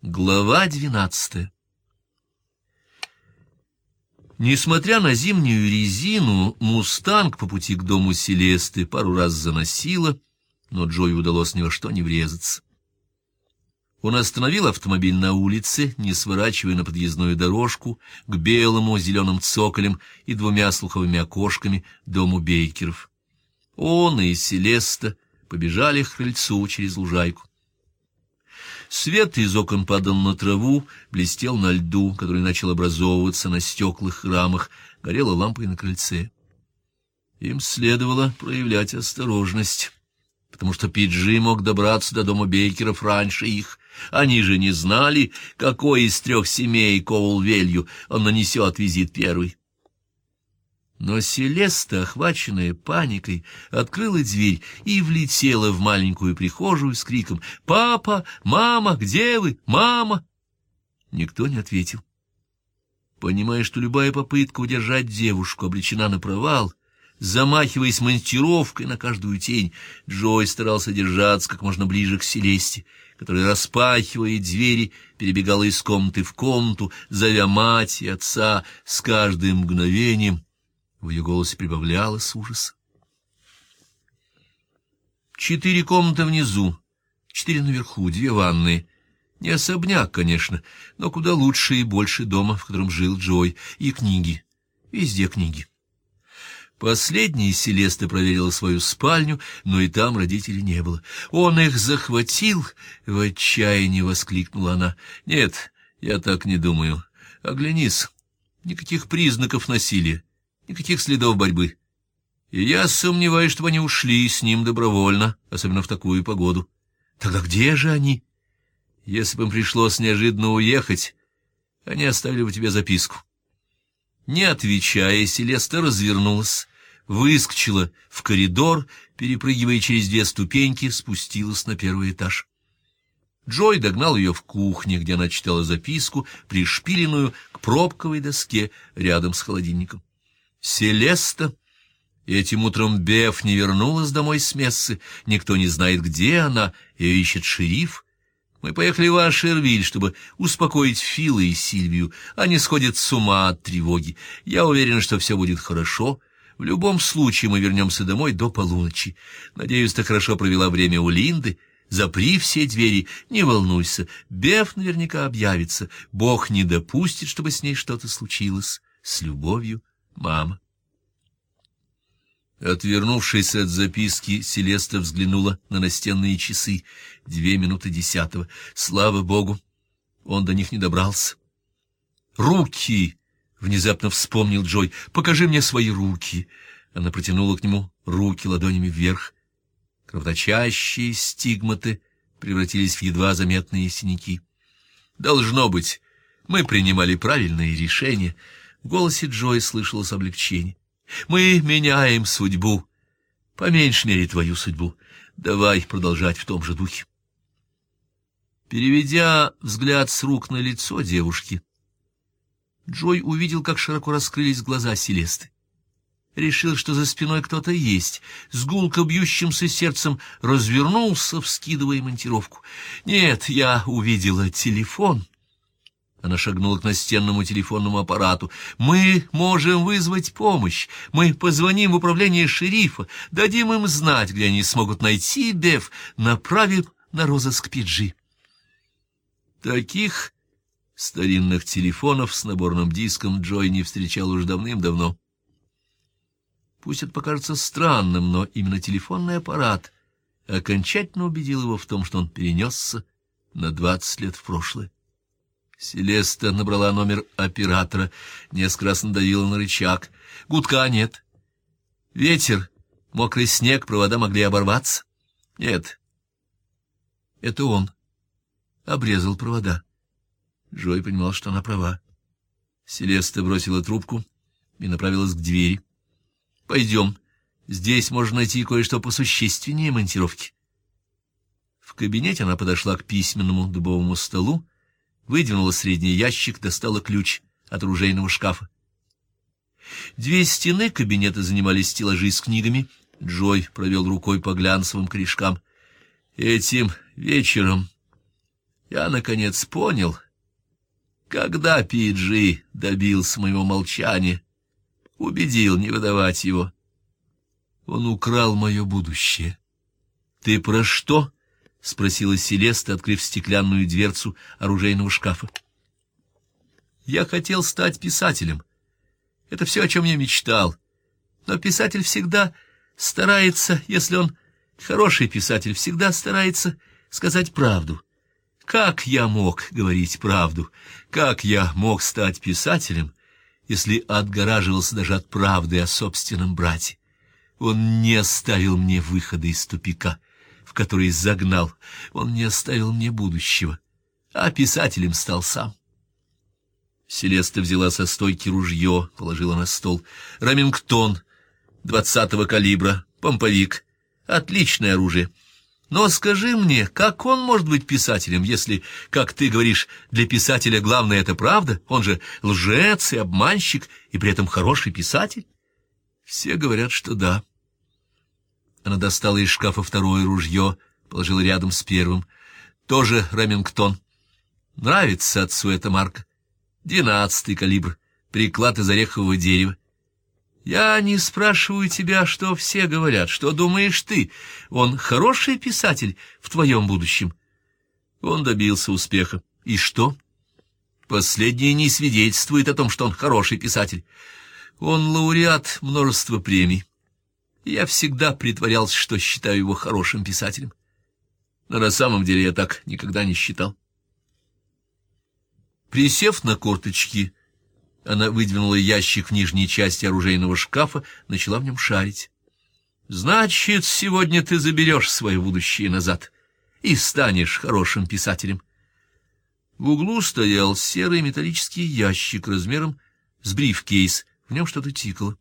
Глава двенадцатая Несмотря на зимнюю резину, «Мустанг» по пути к дому Селесты пару раз заносило, но Джою удалось ни во что не врезаться. Он остановил автомобиль на улице, не сворачивая на подъездную дорожку, к белому зеленым цоколем и двумя слуховыми окошками дому Бейкеров. Он и Селеста побежали к крыльцу через лужайку. Свет из окон падал на траву, блестел на льду, который начал образовываться на стеклах рамах, горела лампа и на крыльце. Им следовало проявлять осторожность, потому что Пиджи мог добраться до дома Бейкеров раньше их. Они же не знали, какой из трех семей Коул-Велью он нанесет визит первый. Но Селеста, охваченная паникой, открыла дверь и влетела в маленькую прихожую с криком «Папа! Мама! Где вы? Мама!» Никто не ответил. Понимая, что любая попытка удержать девушку обречена на провал, замахиваясь монтировкой на каждую тень, Джой старался держаться как можно ближе к Селесте, которая, распахивая двери, перебегала из комнаты в комнату, зовя мать и отца с каждым мгновением — в ее голосе прибавлялось ужас. Четыре комнаты внизу, четыре наверху, две ванные. Не особняк, конечно, но куда лучше и больше дома, в котором жил Джой, и книги. Везде книги. Последний Селеста проверила свою спальню, но и там родителей не было. «Он их захватил!» — в отчаянии воскликнула она. «Нет, я так не думаю. Оглянись. Никаких признаков насилия никаких следов борьбы. И я сомневаюсь, что они ушли с ним добровольно, особенно в такую погоду. Тогда где же они? Если бы им пришлось неожиданно уехать, они оставили бы тебе записку. Не отвечая, Селеста развернулась, выскочила в коридор, перепрыгивая через две ступеньки, спустилась на первый этаж. Джой догнал ее в кухне, где она читала записку, пришпиленную к пробковой доске рядом с холодильником. Селеста. Этим утром Беф не вернулась домой с мессы. Никто не знает, где она. Ее ищет шериф. Мы поехали в Ашервиль, чтобы успокоить Фила и Сильвию. Они сходят с ума от тревоги. Я уверен, что все будет хорошо. В любом случае мы вернемся домой до полуночи. Надеюсь, ты хорошо провела время у Линды. Запри все двери, не волнуйся. Беф наверняка объявится. Бог не допустит, чтобы с ней что-то случилось. С любовью, мама. Отвернувшись от записки, Селеста взглянула на настенные часы. Две минуты десятого. Слава богу, он до них не добрался. «Руки!» — внезапно вспомнил Джой. «Покажи мне свои руки!» Она протянула к нему руки ладонями вверх. Кровоточащие стигматы превратились в едва заметные синяки. «Должно быть, мы принимали правильные решения». В голосе Джой слышалось облегчение. «Мы меняем судьбу. По меньшей мере твою судьбу. Давай продолжать в том же духе». Переведя взгляд с рук на лицо девушки, Джой увидел, как широко раскрылись глаза Селесты. Решил, что за спиной кто-то есть. С гулко бьющимся сердцем развернулся, вскидывая монтировку. «Нет, я увидела телефон». Она шагнула к настенному телефонному аппарату. «Мы можем вызвать помощь. Мы позвоним в управление шерифа, дадим им знать, где они смогут найти Беф, направим на розыск Пиджи». Таких старинных телефонов с наборным диском Джой не встречал уж давным-давно. Пусть это покажется странным, но именно телефонный аппарат окончательно убедил его в том, что он перенесся на двадцать лет в прошлое. Селеста набрала номер оператора, несколько раз на рычаг. Гудка нет. Ветер, мокрый снег, провода могли оборваться. Нет. Это он. Обрезал провода. Джой понимал, что она права. Селеста бросила трубку и направилась к двери. «Пойдем. Здесь можно найти кое-что посущественнее монтировки». В кабинете она подошла к письменному дубовому столу, выдвинула средний ящик, достала ключ от оружейного шкафа. Две стены кабинета занимали стеллажи с книгами. Джой провел рукой по глянцевым корешкам. Этим вечером Я, наконец, понял, когда Пиджи добился моего молчания, убедил не выдавать его. Он украл мое будущее. — Ты про что? — спросила Селеста, открыв стеклянную дверцу оружейного шкафа. — Я хотел стать писателем. Это все, о чем я мечтал. Но писатель всегда старается, если он хороший писатель, всегда старается сказать правду. Как я мог говорить правду? Как я мог стать писателем, если отгораживался даже от правды о собственном брате? Он не оставил мне выхода из тупика, который загнал. Он не оставил мне будущего, а писателем стал сам. Селеста взяла со стойки ружье, положила на стол. Рамингтон, двадцатого калибра, помповик. Отличное оружие. Но скажи мне, как он может быть писателем, если, как ты говоришь, для писателя главное — это правда? Он же лжец и обманщик, и при этом хороший писатель? Все говорят, что да. Она достала из шкафа второе ружье, положила рядом с первым. Тоже Ремингтон. Нравится отцу эта марка. Двенадцатый калибр, приклад из орехового дерева. Я не спрашиваю тебя, что все говорят, что думаешь ты. Он хороший писатель в твоем будущем. Он добился успеха. И что? Последнее не свидетельствует о том, что он хороший писатель. Он лауреат множества премий. Я всегда притворялся, что считаю его хорошим писателем. Но на самом деле я так никогда не считал. Присев на корточки, она выдвинула ящик в нижней части оружейного шкафа, начала в нем шарить. «Значит, сегодня ты заберешь свое будущее назад и станешь хорошим писателем». В углу стоял серый металлический ящик размером с брифкейс, в нем что-то тикало.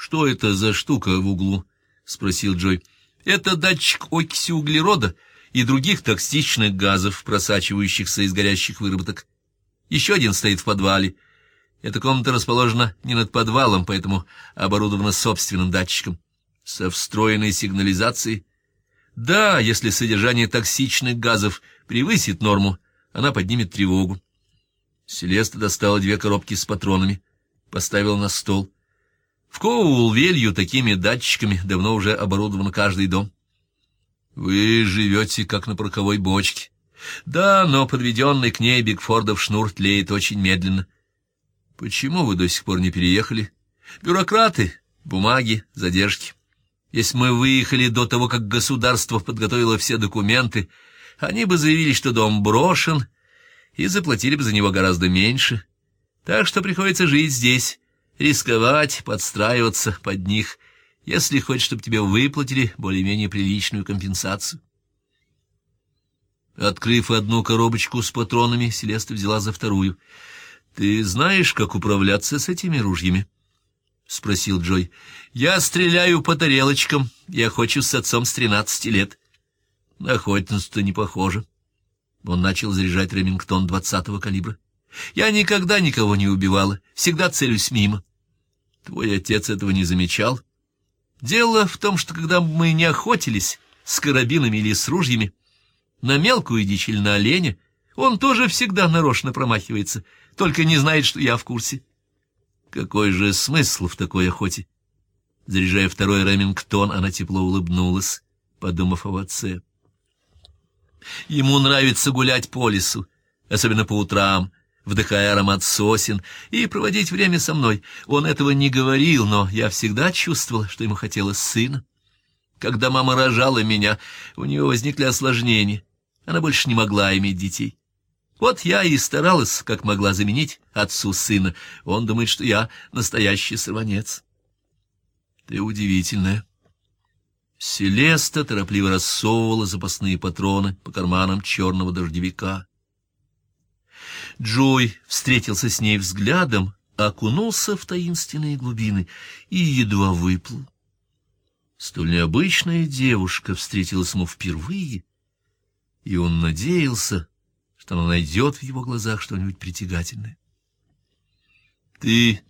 «Что это за штука в углу?» — спросил Джой. «Это датчик окиси углерода и других токсичных газов, просачивающихся из горящих выработок. Еще один стоит в подвале. Эта комната расположена не над подвалом, поэтому оборудована собственным датчиком. Со встроенной сигнализацией. Да, если содержание токсичных газов превысит норму, она поднимет тревогу. Селеста достала две коробки с патронами, поставила на стол. В Коулвелью такими датчиками давно уже оборудован каждый дом. Вы живете как на пороховой бочке. Да, но подведенный к ней Бигфордов шнур тлеет очень медленно. Почему вы до сих пор не переехали? Бюрократы, бумаги, задержки. Если мы выехали до того, как государство подготовило все документы, они бы заявили, что дом брошен, и заплатили бы за него гораздо меньше. Так что приходится жить здесь, рисковать, подстраиваться под них, если хочешь, чтобы тебе выплатили более-менее приличную компенсацию. Открыв одну коробочку с патронами, Селеста взяла за вторую. — Ты знаешь, как управляться с этими ружьями? — спросил Джой. — Я стреляю по тарелочкам. Я хочу с отцом с тринадцати лет. — На охотницу-то не похоже. Он начал заряжать Ремингтон двадцатого калибра. — Я никогда никого не убивала. Всегда целюсь мимо. — Твой отец этого не замечал? — Дело в том, что когда мы не охотились с карабинами или с ружьями, на мелкую дичь или на оленя, он тоже всегда нарочно промахивается, только не знает, что я в курсе. Какой же смысл в такой охоте? Заряжая второй Ремингтон, она тепло улыбнулась, подумав о отце. Ему нравится гулять по лесу, особенно по утрам, вдыхая аромат сосен, и проводить время со мной. Он этого не говорил, но я всегда чувствовал, что ему хотелось сына. Когда мама рожала меня, у нее возникли осложнения. Она больше не могла иметь детей. Вот я и старалась, как могла заменить отцу сына. Он думает, что я настоящий сорванец. Ты удивительная. Селеста торопливо рассовывала запасные патроны по карманам черного дождевика. Джой встретился с ней взглядом, окунулся в таинственные глубины и едва выплыл. Столь необычная девушка встретилась ему впервые, и он надеялся, что она найдет в его глазах что-нибудь притягательное. — Ты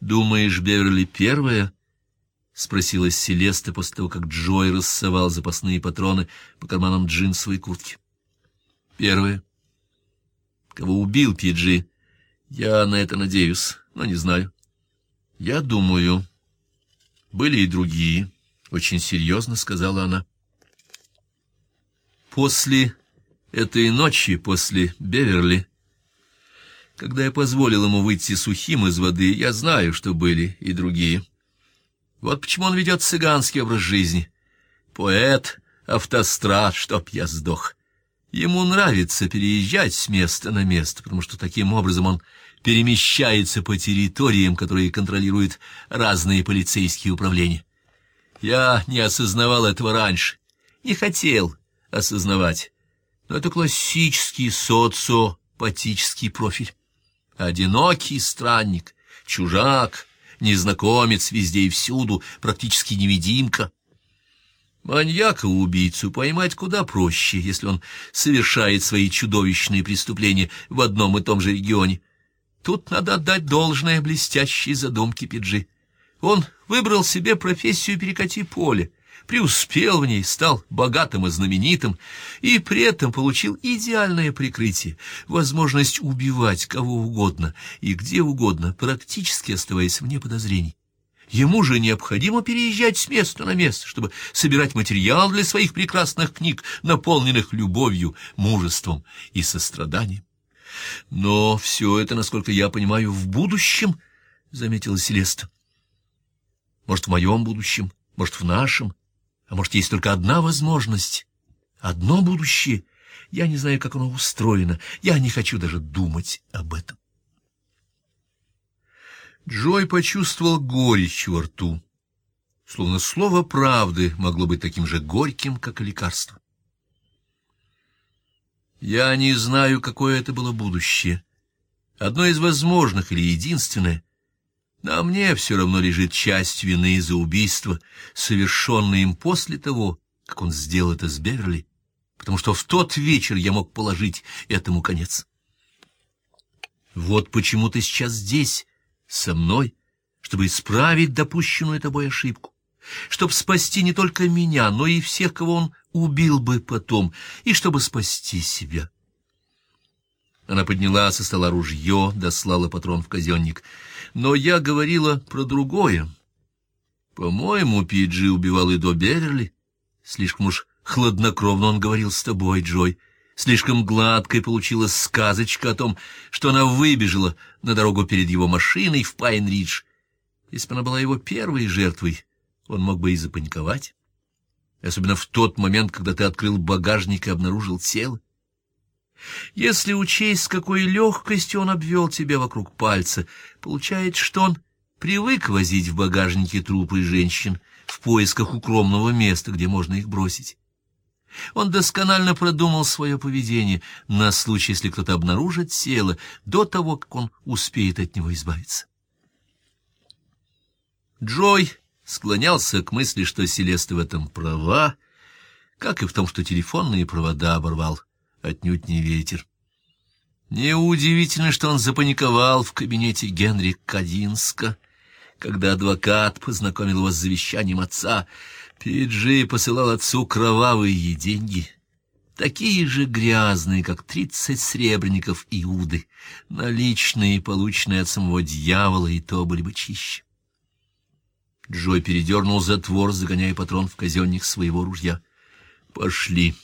думаешь, Беверли первая? — спросила Селеста после того, как Джой рассовал запасные патроны по карманам джинсовой куртки. Первое. Кого убил Пиджи? Я на это надеюсь, но не знаю. Я думаю, были и другие, — очень серьезно сказала она. После этой ночи, после Беверли, когда я позволил ему выйти сухим из воды, я знаю, что были и другие. Вот почему он ведет цыганский образ жизни. Поэт, автострад, чтоб я сдох. Ему нравится переезжать с места на место, потому что таким образом он перемещается по территориям, которые контролируют разные полицейские управления. Я не осознавал этого раньше, не хотел осознавать, но это классический социопатический профиль. Одинокий странник, чужак, незнакомец везде и всюду, практически невидимка. Маньяка-убийцу поймать куда проще, если он совершает свои чудовищные преступления в одном и том же регионе. Тут надо отдать должное блестящей задумке Пиджи. Он выбрал себе профессию перекати поле, преуспел в ней, стал богатым и знаменитым, и при этом получил идеальное прикрытие, возможность убивать кого угодно и где угодно, практически оставаясь вне подозрений. Ему же необходимо переезжать с места на место, чтобы собирать материал для своих прекрасных книг, наполненных любовью, мужеством и состраданием. Но все это, насколько я понимаю, в будущем, — заметила Селеста. Может, в моем будущем, может, в нашем, а может, есть только одна возможность, одно будущее. Я не знаю, как оно устроено, я не хочу даже думать об этом. Джой почувствовал горечь во рту, словно слово правды могло быть таким же горьким, как и лекарство. Я не знаю, какое это было будущее, одно из возможных или единственное, но мне все равно лежит часть вины за убийство, совершенное им после того, как он сделал это с Беверли, потому что в тот вечер я мог положить этому конец. Вот почему ты сейчас здесь, со мной, чтобы исправить допущенную тобой ошибку, чтобы спасти не только меня, но и всех, кого он убил бы потом, и чтобы спасти себя. Она подняла со стола ружье, дослала патрон в казенник. Но я говорила про другое. По-моему, Пиджи убивал и до Беверли. Слишком уж хладнокровно он говорил с тобой, Джой. Слишком гладкой получилась сказочка о том, что она выбежала на дорогу перед его машиной в Пайн-Ридж. Если бы она была его первой жертвой, он мог бы и запаниковать. Особенно в тот момент, когда ты открыл багажник и обнаружил тело. Если учесть, с какой легкостью он обвел тебя вокруг пальца, получается, что он привык возить в багажнике трупы женщин в поисках укромного места, где можно их бросить. Он досконально продумал свое поведение на случай, если кто-то обнаружит тело до того, как он успеет от него избавиться. Джой склонялся к мысли, что Селеста в этом права, как и в том, что телефонные провода оборвал отнюдь не ветер. Неудивительно, что он запаниковал в кабинете Генри Кадинска, когда адвокат познакомил его с завещанием отца — Пиджи посылал отцу кровавые деньги, такие же грязные, как тридцать сребреников Иуды, наличные, полученные от самого дьявола, и то были бы чище. Джой передернул затвор, загоняя патрон в казенник своего ружья. «Пошли!»